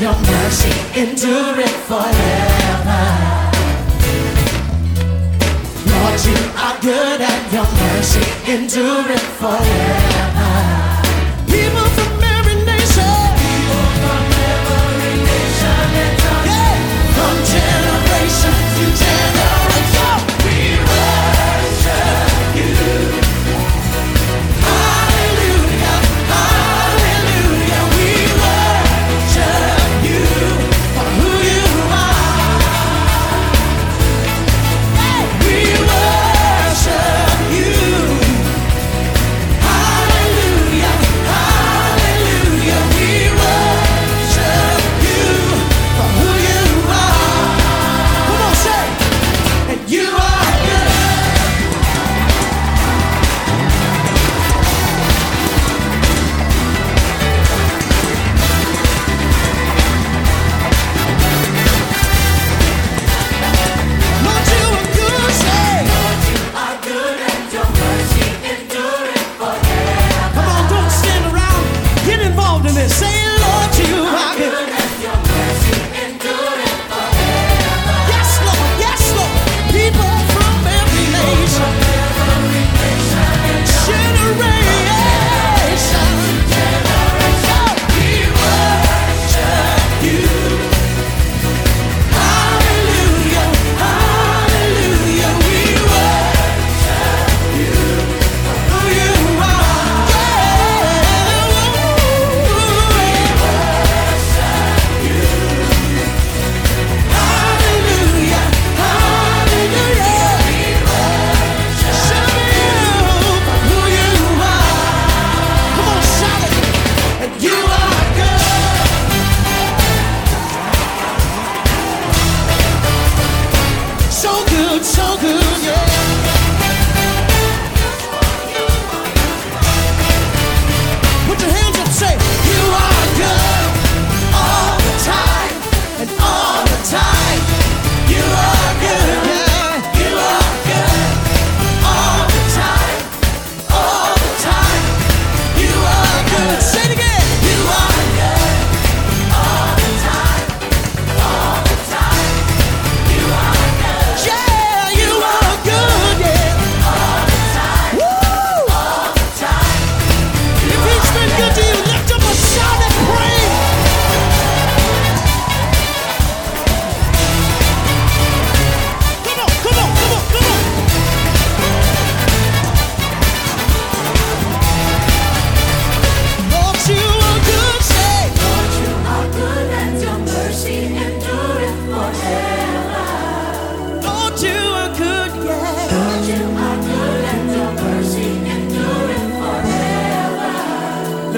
your mercy endureth forever. Lord, you are good and your mercy endureth forever. People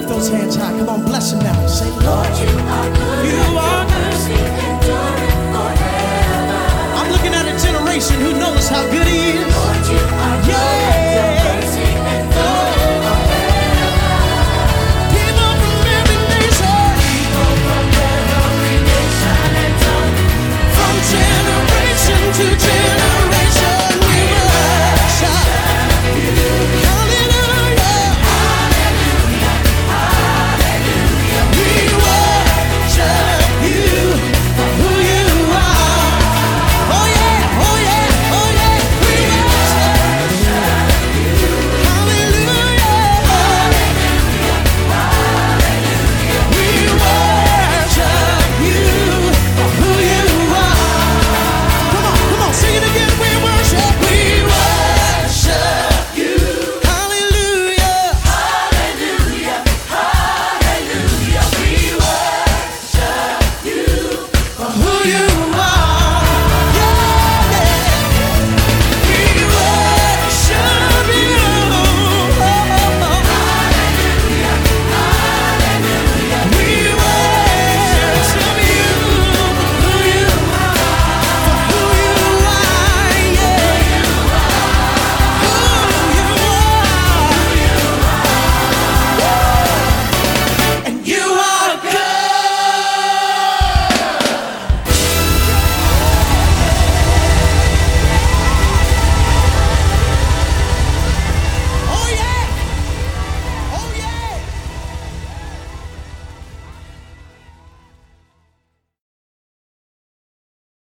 lift those hands high. Come on, bless him now. Say, Lord, you are good. You are good. I'm looking at a generation who knows how good he is.